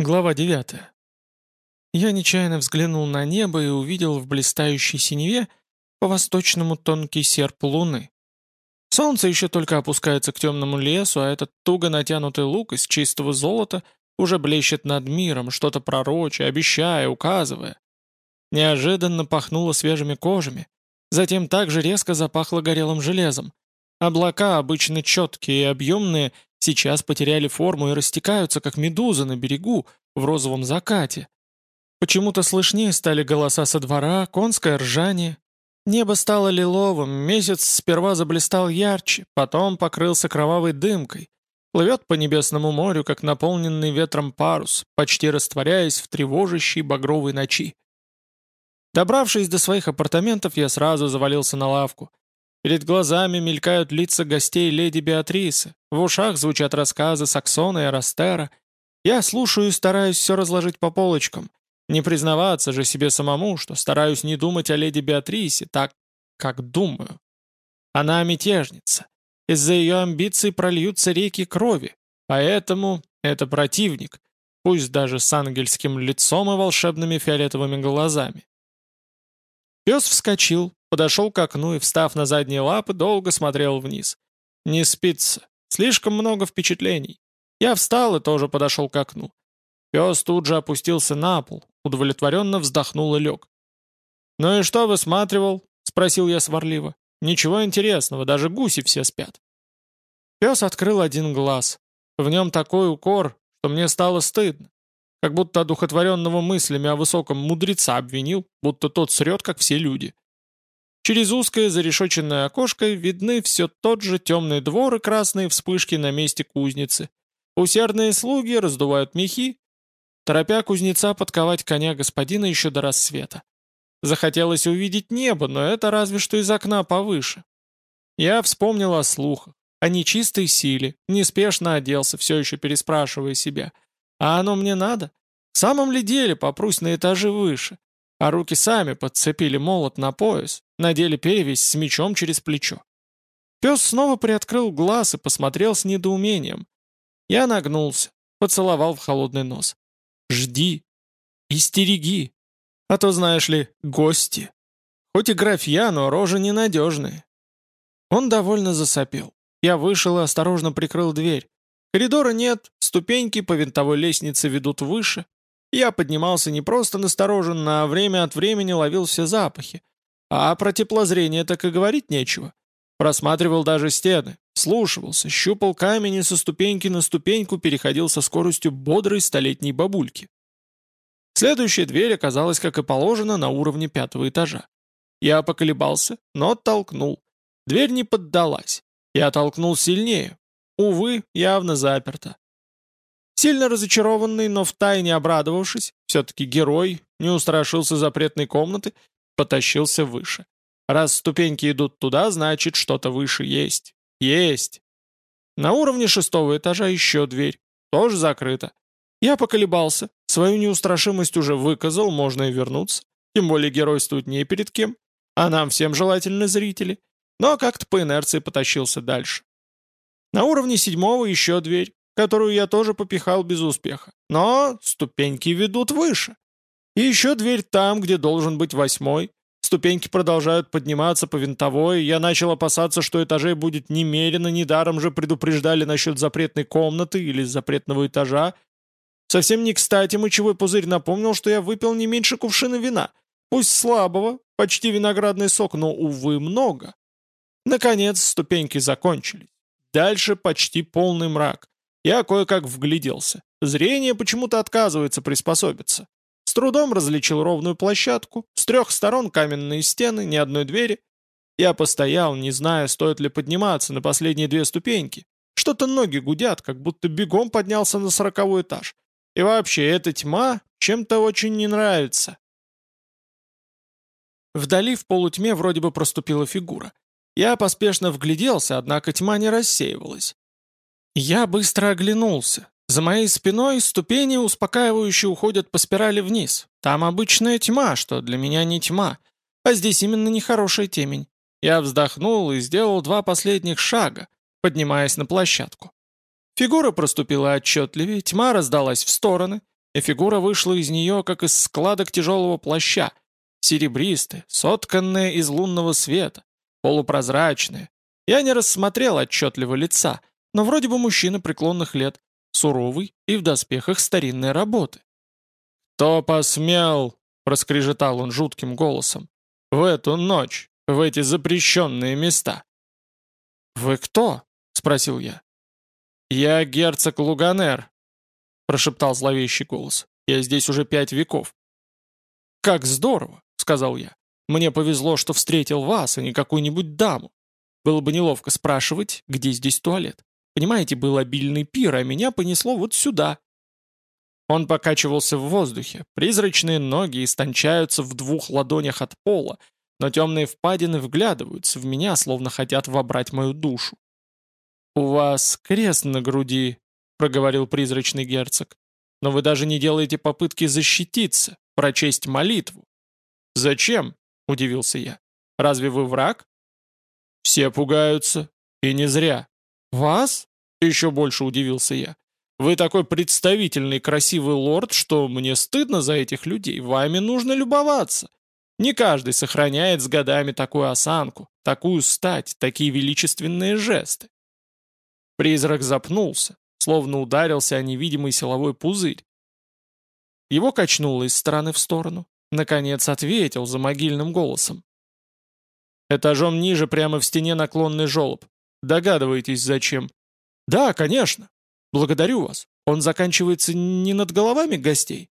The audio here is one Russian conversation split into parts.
Глава 9. Я нечаянно взглянул на небо и увидел в блистающей синеве по-восточному тонкий серп луны. Солнце еще только опускается к темному лесу, а этот туго натянутый лук из чистого золота уже блещет над миром, что-то пророча, обещая, указывая. Неожиданно пахнуло свежими кожами, затем также резко запахло горелым железом. Облака, обычно четкие и объемные, сейчас потеряли форму и растекаются, как медузы на берегу, в розовом закате. Почему-то слышнее стали голоса со двора, конское ржание. Небо стало лиловым, месяц сперва заблистал ярче, потом покрылся кровавой дымкой. Плывет по небесному морю, как наполненный ветром парус, почти растворяясь в тревожащей багровой ночи. Добравшись до своих апартаментов, я сразу завалился на лавку — Перед глазами мелькают лица гостей леди Беатрисы, в ушах звучат рассказы Саксона и Арастера. Я слушаю и стараюсь все разложить по полочкам. Не признаваться же себе самому, что стараюсь не думать о леди Беатрисе так, как думаю. Она мятежница. Из-за ее амбиций прольются реки крови. Поэтому это противник, пусть даже с ангельским лицом и волшебными фиолетовыми глазами. Пес вскочил, подошел к окну и, встав на задние лапы, долго смотрел вниз. Не спится. Слишком много впечатлений. Я встал и тоже подошел к окну. Пес тут же опустился на пол, удовлетворенно вздохнул и лег. «Ну и что высматривал?» — спросил я сварливо. «Ничего интересного, даже гуси все спят». Пес открыл один глаз. В нем такой укор, что мне стало стыдно. Как будто одухотворенного мыслями о высоком мудреца обвинил, будто тот срет, как все люди. Через узкое зарешоченное окошко видны все тот же темный двор и красные вспышки на месте кузницы. Усердные слуги раздувают мехи, торопя кузнеца подковать коня господина еще до рассвета. Захотелось увидеть небо, но это разве что из окна повыше. Я вспомнил о слухах, о нечистой силе, неспешно оделся, все еще переспрашивая себя. А оно мне надо? В самом ли деле попрусь на этажи выше? А руки сами подцепили молот на пояс, надели перевязь с мечом через плечо. Пес снова приоткрыл глаз и посмотрел с недоумением. Я нагнулся, поцеловал в холодный нос. «Жди, истереги, а то, знаешь ли, гости. Хоть и графья, но рожи ненадежные». Он довольно засопел. Я вышел и осторожно прикрыл дверь. Коридора нет, ступеньки по винтовой лестнице ведут выше, я поднимался не просто настороженно, а время от времени ловил все запахи. А про теплозрение так и говорить нечего. Просматривал даже стены, слушался, щупал камень и со ступеньки на ступеньку переходил со скоростью бодрой столетней бабульки. Следующая дверь оказалась, как и положено, на уровне пятого этажа. Я поколебался, но оттолкнул. Дверь не поддалась. Я толкнул сильнее. Увы, явно заперта. Сильно разочарованный, но втайне обрадовавшись, все-таки герой, не устрашился запретной комнаты, потащился выше. Раз ступеньки идут туда, значит, что-то выше есть. Есть. На уровне шестого этажа еще дверь. Тоже закрыта. Я поколебался. Свою неустрашимость уже выказал, можно и вернуться. Тем более геройствовать не перед кем. А нам всем желательны зрители. Но как-то по инерции потащился дальше. На уровне седьмого еще дверь которую я тоже попихал без успеха. Но ступеньки ведут выше. И еще дверь там, где должен быть восьмой. Ступеньки продолжают подниматься по винтовой, я начал опасаться, что этажей будет немерено, недаром же предупреждали насчет запретной комнаты или запретного этажа. Совсем не кстати мочевой пузырь напомнил, что я выпил не меньше кувшина вина. Пусть слабого, почти виноградный сок, но, увы, много. Наконец ступеньки закончились. Дальше почти полный мрак. Я кое-как вгляделся. Зрение почему-то отказывается приспособиться. С трудом различил ровную площадку, с трех сторон каменные стены, ни одной двери. Я постоял, не зная, стоит ли подниматься на последние две ступеньки. Что-то ноги гудят, как будто бегом поднялся на сороковой этаж. И вообще, эта тьма чем-то очень не нравится. Вдали в полутьме вроде бы проступила фигура. Я поспешно вгляделся, однако тьма не рассеивалась. Я быстро оглянулся. За моей спиной ступени успокаивающе уходят по спирали вниз. Там обычная тьма, что для меня не тьма. А здесь именно нехорошая темень. Я вздохнул и сделал два последних шага, поднимаясь на площадку. Фигура проступила отчетливее, тьма раздалась в стороны. и фигура вышла из нее, как из складок тяжелого плаща, серебристая, сотканная из лунного света, полупрозрачная. Я не рассмотрел отчетливо лица, но вроде бы мужчина преклонных лет, суровый и в доспехах старинной работы. «Кто посмел?» — проскрежетал он жутким голосом. «В эту ночь, в эти запрещенные места». «Вы кто?» — спросил я. «Я герцог Луганер», — прошептал зловещий голос. «Я здесь уже пять веков». «Как здорово!» — сказал я. «Мне повезло, что встретил вас, а не какую-нибудь даму. Было бы неловко спрашивать, где здесь туалет. Понимаете, был обильный пир, а меня понесло вот сюда». Он покачивался в воздухе, призрачные ноги истончаются в двух ладонях от пола, но темные впадины вглядываются в меня, словно хотят вобрать мою душу. «У вас крест на груди», — проговорил призрачный герцог. «Но вы даже не делаете попытки защититься, прочесть молитву». «Зачем?» — удивился я. «Разве вы враг?» «Все пугаются. И не зря». «Вас?» — еще больше удивился я. «Вы такой представительный красивый лорд, что мне стыдно за этих людей. Вами нужно любоваться. Не каждый сохраняет с годами такую осанку, такую стать, такие величественные жесты. Призрак запнулся, словно ударился о невидимый силовой пузырь. Его качнуло из стороны в сторону. Наконец ответил за могильным голосом. Этажом ниже прямо в стене наклонный желоб. Догадываетесь, зачем? Да, конечно. Благодарю вас. Он заканчивается не над головами гостей?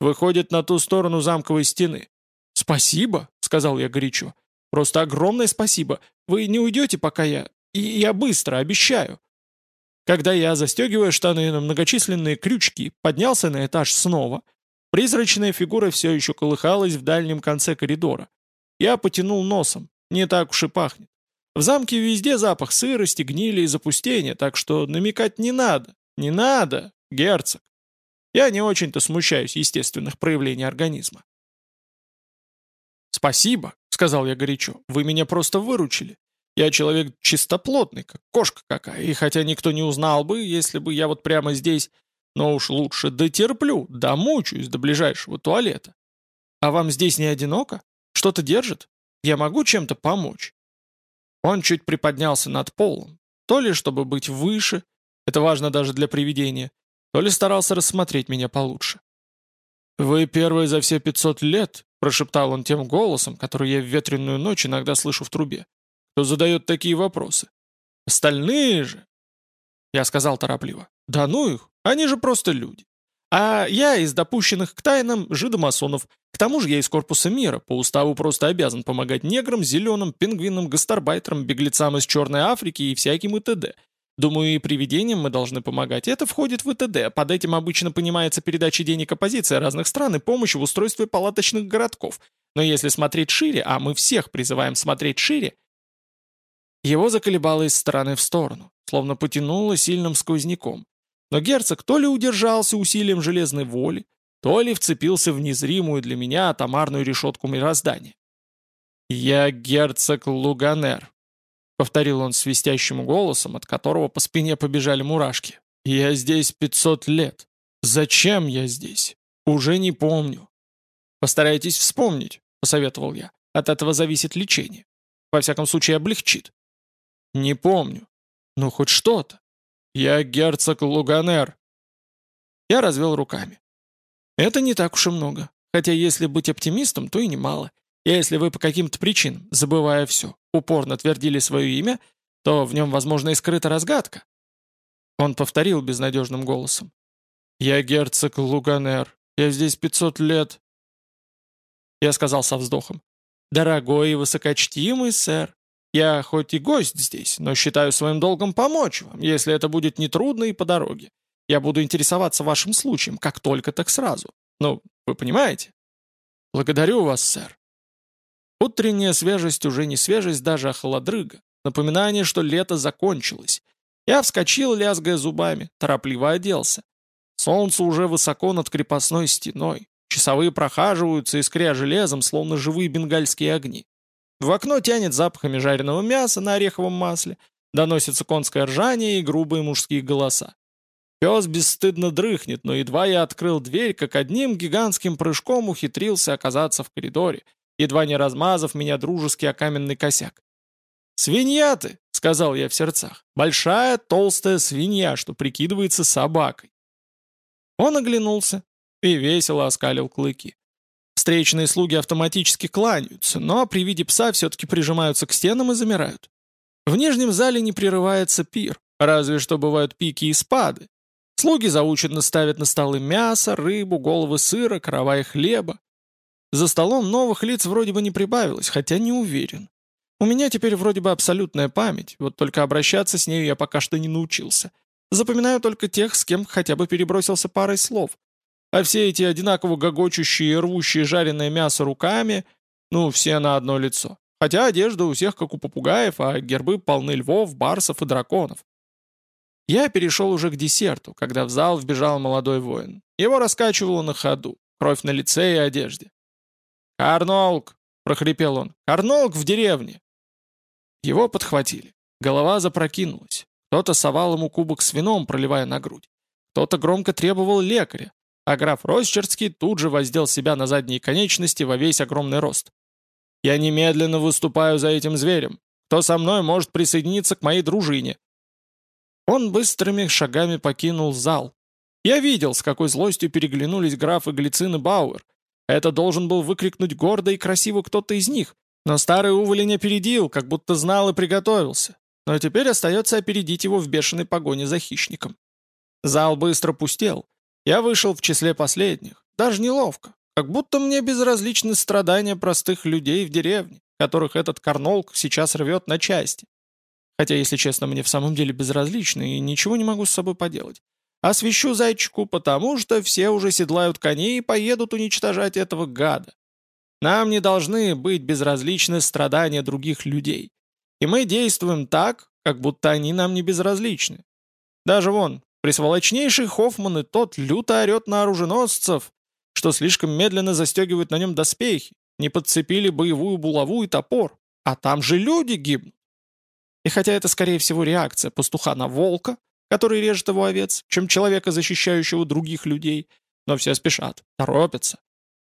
Выходит на ту сторону замковой стены. «Спасибо», — сказал я горячо. «Просто огромное спасибо. Вы не уйдете, пока я... И я быстро, обещаю». Когда я, застегивая штаны на многочисленные крючки, поднялся на этаж снова, призрачная фигура все еще колыхалась в дальнем конце коридора. Я потянул носом, не так уж и пахнет. В замке везде запах сырости, гнили и запустения, так что намекать не надо. Не надо, герцог. Я не очень-то смущаюсь естественных проявлений организма. «Спасибо», — сказал я горячо, — «вы меня просто выручили. Я человек чистоплотный, как кошка какая, и хотя никто не узнал бы, если бы я вот прямо здесь, но уж лучше дотерплю, домучаюсь до ближайшего туалета. А вам здесь не одиноко? Что-то держит? Я могу чем-то помочь?» Он чуть приподнялся над полом, то ли чтобы быть выше, это важно даже для привидения, то ли старался рассмотреть меня получше. «Вы первый за все пятьсот лет, прошептал он тем голосом, который я в ветреную ночь иногда слышу в трубе. «Кто задает такие вопросы? Остальные же!» Я сказал торопливо. «Да ну их, они же просто люди. А я из допущенных к тайнам жидомасонов. К тому же я из корпуса мира, по уставу просто обязан помогать неграм, зеленым, пингвинам, гастарбайтерам, беглецам из Черной Африки и всяким и т.д. Думаю, и привидениям мы должны помогать. Это входит в ИТД. Под этим обычно понимается передача денег оппозиции разных стран и помощь в устройстве палаточных городков. Но если смотреть шире, а мы всех призываем смотреть шире, его заколебало из стороны в сторону, словно потянуло сильным сквозняком. Но герцог то ли удержался усилием железной воли, то ли вцепился в незримую для меня атомарную решетку мироздания. «Я герцог Луганер», — повторил он свистящим голосом, от которого по спине побежали мурашки. «Я здесь пятьсот лет. Зачем я здесь? Уже не помню». «Постарайтесь вспомнить», — посоветовал я. «От этого зависит лечение. Во всяком случае, облегчит». «Не помню. Ну, хоть что-то. Я герцог Луганер». Я развел руками. «Это не так уж и много. Хотя если быть оптимистом, то и немало. Если вы по каким-то причинам, забывая все, упорно твердили свое имя, то в нем, возможно, и скрыта разгадка. Он повторил безнадежным голосом. «Я герцог Луганер. Я здесь пятьсот лет». Я сказал со вздохом. «Дорогой и высокочтимый сэр, я хоть и гость здесь, но считаю своим долгом помочь вам, если это будет нетрудно и по дороге. Я буду интересоваться вашим случаем, как только, так сразу. Ну, вы понимаете?» «Благодарю вас, сэр. Утренняя свежесть уже не свежесть даже, а холодрыга. Напоминание, что лето закончилось. Я вскочил, лязгая зубами, торопливо оделся. Солнце уже высоко над крепостной стеной. Часовые прохаживаются, искря железом, словно живые бенгальские огни. В окно тянет запахами жареного мяса на ореховом масле, доносится конское ржание и грубые мужские голоса. Пес бесстыдно дрыхнет, но едва я открыл дверь, как одним гигантским прыжком ухитрился оказаться в коридоре, едва не размазав меня дружески о каменный косяк. «Свинья ты!» — сказал я в сердцах. «Большая толстая свинья, что прикидывается собакой». Он оглянулся и весело оскалил клыки. Встречные слуги автоматически кланяются, но при виде пса все-таки прижимаются к стенам и замирают. В нижнем зале не прерывается пир, разве что бывают пики и спады. Слуги заученно ставят на столы мясо, рыбу, головы сыра, каравай хлеба. За столом новых лиц вроде бы не прибавилось, хотя не уверен. У меня теперь вроде бы абсолютная память, вот только обращаться с нею я пока что не научился. Запоминаю только тех, с кем хотя бы перебросился парой слов. А все эти одинаково гогочущие рвущие жареное мясо руками, ну, все на одно лицо. Хотя одежда у всех как у попугаев, а гербы полны львов, барсов и драконов. Я перешел уже к десерту, когда в зал вбежал молодой воин. Его раскачивало на ходу, кровь на лице и одежде. «Карнолк!» — прохрипел он. «Карнолк в деревне!» Его подхватили. Голова запрокинулась. Кто-то совал ему кубок с вином, проливая на грудь. Кто-то громко требовал лекаря, а граф Росчерский тут же воздел себя на задние конечности во весь огромный рост. «Я немедленно выступаю за этим зверем. Кто со мной может присоединиться к моей дружине?» Он быстрыми шагами покинул зал. Я видел, с какой злостью переглянулись граф и Глицин и Бауэр. Это должен был выкрикнуть гордо и красиво кто-то из них, но старый уволень опередил, как будто знал и приготовился. Но теперь остается опередить его в бешеной погоне за хищником. Зал быстро пустел. Я вышел в числе последних. Даже неловко. Как будто мне безразличны страдания простых людей в деревне, которых этот карнолк сейчас рвет на части. Хотя, если честно, мне в самом деле безразлично и ничего не могу с собой поделать. Освещу зайчику, потому что все уже седлают коней и поедут уничтожать этого гада. Нам не должны быть безразличны страдания других людей. И мы действуем так, как будто они нам не безразличны. Даже вон, присволочнейший Хоффман и тот люто орет на оруженосцев, что слишком медленно застегивают на нем доспехи, не подцепили боевую булаву и топор, а там же люди гибнут. И хотя это, скорее всего, реакция пастуха на волка, который режет его овец, чем человека, защищающего других людей, но все спешат, торопятся.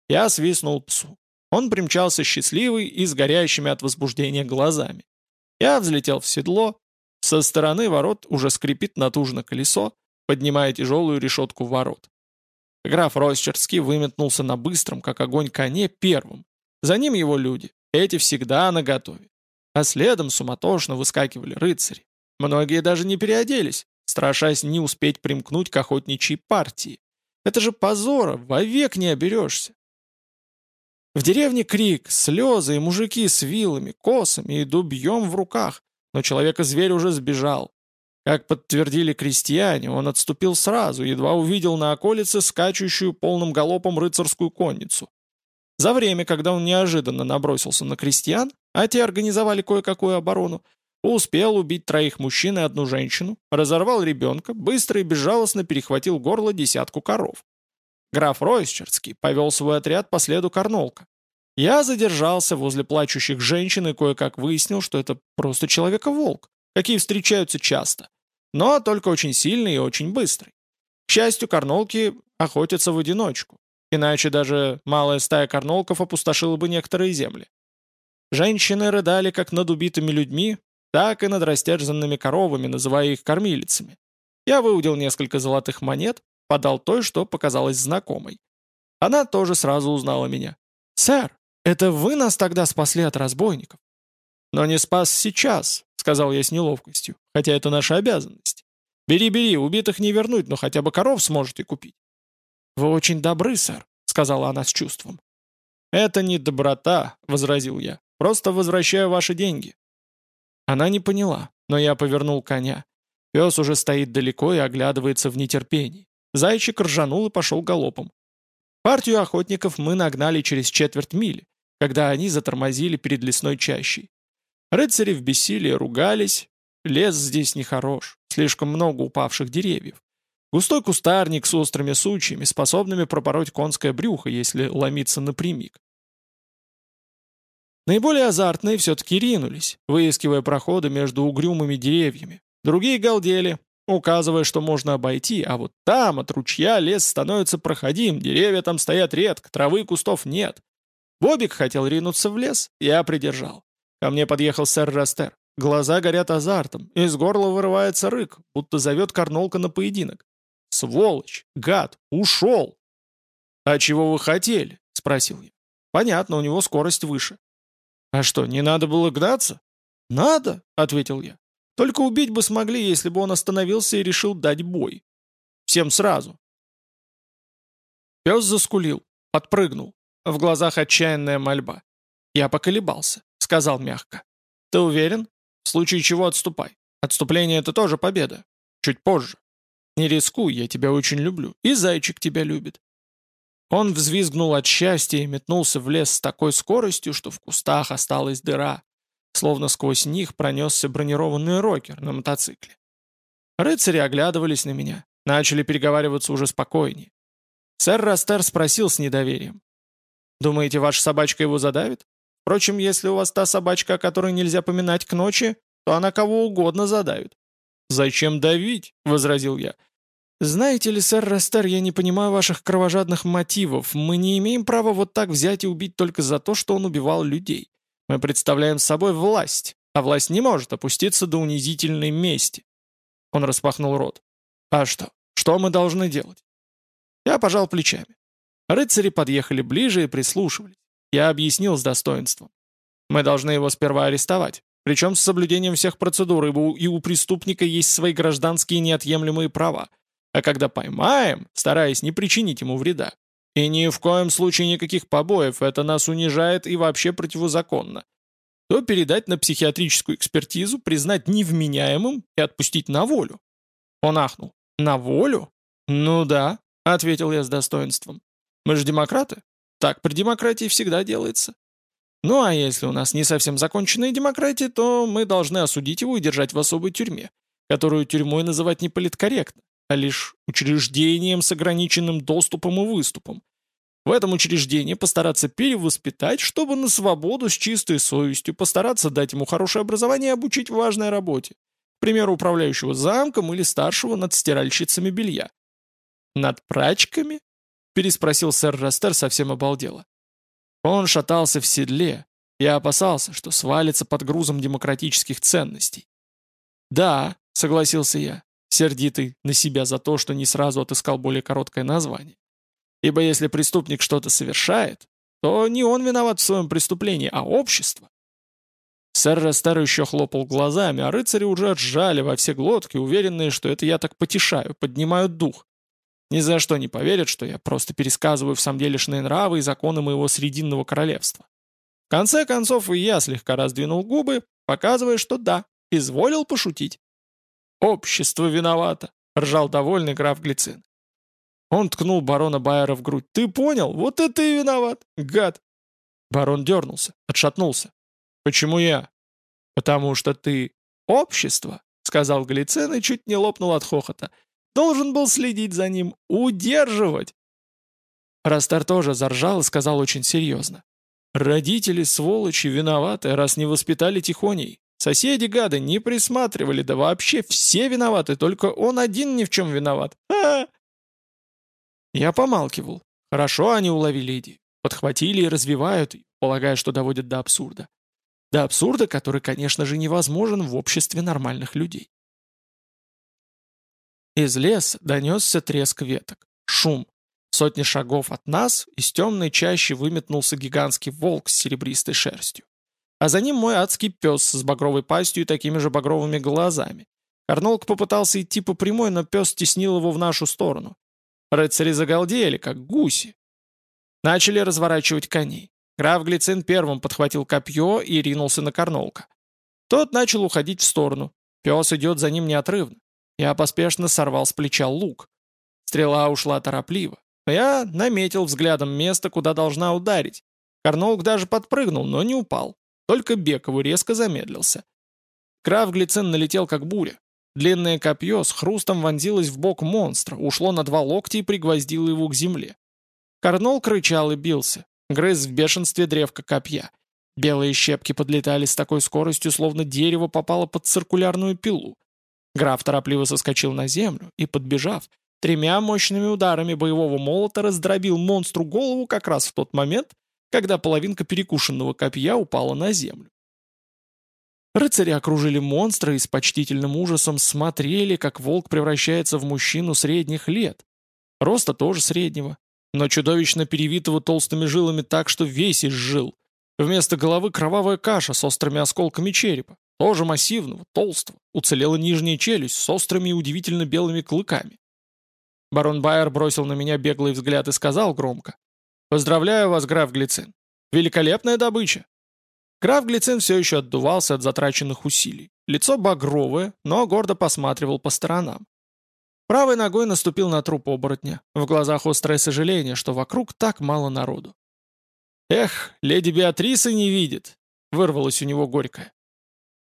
Я свистнул псу. Он примчался счастливый и с горящими от возбуждения глазами. Я взлетел в седло. Со стороны ворот уже скрипит натужно колесо, поднимая тяжелую решетку ворот. Граф Росчерский выметнулся на быстром, как огонь, коне первым. За ним его люди. Эти всегда наготове. А следом суматошно выскакивали рыцари. Многие даже не переоделись, страшась не успеть примкнуть к охотничьей партии. Это же позора, вовек не оберешься. В деревне крик, слезы и мужики с вилами, косами и дубьем в руках, но человека-зверь уже сбежал. Как подтвердили крестьяне, он отступил сразу, едва увидел на околице скачущую полным галопом рыцарскую конницу. За время, когда он неожиданно набросился на крестьян, а те организовали кое-какую оборону, успел убить троих мужчин и одну женщину, разорвал ребенка, быстро и безжалостно перехватил горло десятку коров. Граф Ройсчерский повел свой отряд по следу Карнолка. Я задержался возле плачущих женщин и кое-как выяснил, что это просто человека-волк, какие встречаются часто, но только очень сильный и очень быстрый. К счастью, Карнолки охотятся в одиночку, иначе даже малая стая карнолков опустошила бы некоторые земли. Женщины рыдали как над убитыми людьми, так и над растяженными коровами, называя их кормилицами. Я выудил несколько золотых монет, подал той, что показалось знакомой. Она тоже сразу узнала меня. «Сэр, это вы нас тогда спасли от разбойников?» «Но не спас сейчас», — сказал я с неловкостью, «хотя это наша обязанность. Бери, бери, убитых не вернуть, но хотя бы коров сможете купить». «Вы очень добры, сэр», — сказала она с чувством. «Это не доброта», — возразил я. «Просто возвращаю ваши деньги». Она не поняла, но я повернул коня. Пес уже стоит далеко и оглядывается в нетерпении. Зайчик ржанул и пошел галопом. Партию охотников мы нагнали через четверть мили, когда они затормозили перед лесной чащей. Рыцари в бессилии ругались. Лес здесь нехорош, слишком много упавших деревьев. Густой кустарник с острыми сучьями, способными пропороть конское брюхо, если ломиться напрямик. Наиболее азартные все-таки ринулись, выискивая проходы между угрюмыми деревьями. Другие галдели, указывая, что можно обойти, а вот там от ручья лес становится проходим, деревья там стоят редко, травы и кустов нет. Бобик хотел ринуться в лес, я придержал. Ко мне подъехал сэр Растер. Глаза горят азартом, из горла вырывается рык, будто зовет Карнолка на поединок. «Сволочь! Гад! Ушел!» «А чего вы хотели?» — спросил я. «Понятно, у него скорость выше». «А что, не надо было гнаться?» «Надо», — ответил я. «Только убить бы смогли, если бы он остановился и решил дать бой. Всем сразу». Пес заскулил, подпрыгнул. В глазах отчаянная мольба. Я поколебался, сказал мягко. «Ты уверен? В случае чего отступай. Отступление — это тоже победа. Чуть позже. Не рискуй, я тебя очень люблю. И зайчик тебя любит». Он взвизгнул от счастья и метнулся в лес с такой скоростью, что в кустах осталась дыра словно сквозь них пронесся бронированный рокер на мотоцикле. Рыцари оглядывались на меня, начали переговариваться уже спокойнее. Сэр Растер спросил с недоверием. «Думаете, ваша собачка его задавит? Впрочем, если у вас та собачка, о которой нельзя поминать к ночи, то она кого угодно задавит». «Зачем давить?» — возразил я. «Знаете ли, сэр Растер, я не понимаю ваших кровожадных мотивов. Мы не имеем права вот так взять и убить только за то, что он убивал людей. Мы представляем собой власть, а власть не может опуститься до унизительной мести. Он распахнул рот. А что? Что мы должны делать? Я пожал плечами. Рыцари подъехали ближе и прислушивались. Я объяснил с достоинством. Мы должны его сперва арестовать, причем с соблюдением всех процедур, ибо и у преступника есть свои гражданские неотъемлемые права. А когда поймаем, стараясь не причинить ему вреда, и ни в коем случае никаких побоев, это нас унижает и вообще противозаконно. То передать на психиатрическую экспертизу, признать невменяемым и отпустить на волю. Он ахнул. «На волю?» «Ну да», — ответил я с достоинством. «Мы же демократы. Так при демократии всегда делается. Ну а если у нас не совсем законченная демократия, то мы должны осудить его и держать в особой тюрьме, которую тюрьмой называть не политкорректно а лишь учреждением с ограниченным доступом и выступом. В этом учреждении постараться перевоспитать, чтобы на свободу с чистой совестью постараться дать ему хорошее образование и обучить важной работе. К примеру, управляющего замком или старшего над стиральщицами белья. «Над прачками?» — переспросил сэр Растер совсем обалдело. Он шатался в седле. Я опасался, что свалится под грузом демократических ценностей. «Да», — согласился я, сердитый на себя за то, что не сразу отыскал более короткое название. Ибо если преступник что-то совершает, то не он виноват в своем преступлении, а общество. Сэр Рестер еще хлопал глазами, а рыцари уже отжали во все глотки, уверенные, что это я так потешаю, поднимаю дух. Ни за что не поверят, что я просто пересказываю в самом делешные нравы и законы моего Срединного королевства. В конце концов и я слегка раздвинул губы, показывая, что да, изволил пошутить. «Общество виновато», — ржал довольный граф Глицин. Он ткнул барона Байера в грудь. «Ты понял? Вот это ты виноват, гад!» Барон дернулся, отшатнулся. «Почему я?» «Потому что ты общество», — сказал Глицин и чуть не лопнул от хохота. «Должен был следить за ним, удерживать!» Растер тоже заржал и сказал очень серьезно. «Родители, сволочи, виноваты, раз не воспитали тихоней. Соседи, гады, не присматривали, да вообще все виноваты, только он один ни в чем виноват. Ха! Я помалкивал. Хорошо они уловили идею. Подхватили и развивают, полагая, что доводят до абсурда. До абсурда, который, конечно же, невозможен в обществе нормальных людей. Из леса донесся треск веток, шум. Сотни шагов от нас из темной чащи выметнулся гигантский волк с серебристой шерстью а за ним мой адский пес с багровой пастью и такими же багровыми глазами. Карнолк попытался идти по прямой, но пес теснил его в нашу сторону. Рыцари загалдели, как гуси. Начали разворачивать коней. Граф Глицин первым подхватил копье и ринулся на Карнолка. Тот начал уходить в сторону. Пес идет за ним неотрывно. Я поспешно сорвал с плеча лук. Стрела ушла торопливо. я наметил взглядом место, куда должна ударить. Карнолк даже подпрыгнул, но не упал. Только Бекову резко замедлился. Граф Глицин налетел как буря. Длинное копье с хрустом вонзилось в бок монстра, ушло на два локтя и пригвоздило его к земле. Карнол кричал и бился, грыз в бешенстве древко копья. Белые щепки подлетали с такой скоростью, словно дерево попало под циркулярную пилу. Граф торопливо соскочил на землю и, подбежав, тремя мощными ударами боевого молота раздробил монстру голову как раз в тот момент, когда половинка перекушенного копья упала на землю. Рыцари окружили монстра и с почтительным ужасом смотрели, как волк превращается в мужчину средних лет. Роста тоже среднего, но чудовищно перевитого толстыми жилами так, что весь изжил. Вместо головы кровавая каша с острыми осколками черепа, тоже массивного, толстого. Уцелела нижняя челюсть с острыми и удивительно белыми клыками. Барон Байер бросил на меня беглый взгляд и сказал громко. «Поздравляю вас, граф Глицин. Великолепная добыча. Граф Глицин все еще отдувался от затраченных усилий. Лицо багровое, но гордо посматривал по сторонам. Правой ногой наступил на труп оборотня. В глазах острое сожаление, что вокруг так мало народу. «Эх, леди Беатриса не видит!» — вырвалось у него горькое.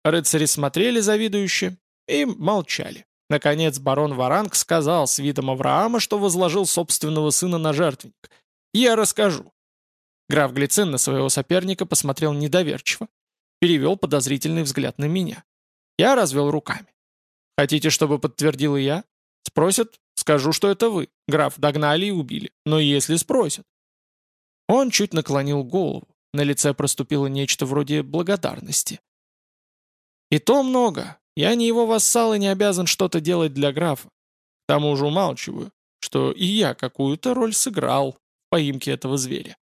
Рыцари смотрели завидующе и молчали. Наконец барон Варанг сказал с видом Авраама, что возложил собственного сына на жертвенник. «Я расскажу. Граф Глицин на своего соперника посмотрел недоверчиво, перевел подозрительный взгляд на меня. Я развел руками. «Хотите, чтобы подтвердил и я?» «Спросят, скажу, что это вы. Граф, догнали и убили. Но если спросят...» Он чуть наклонил голову. На лице проступило нечто вроде благодарности. «И то много. Я не его вассал и не обязан что-то делать для графа. К тому же умалчиваю, что и я какую-то роль сыграл в поимке этого зверя.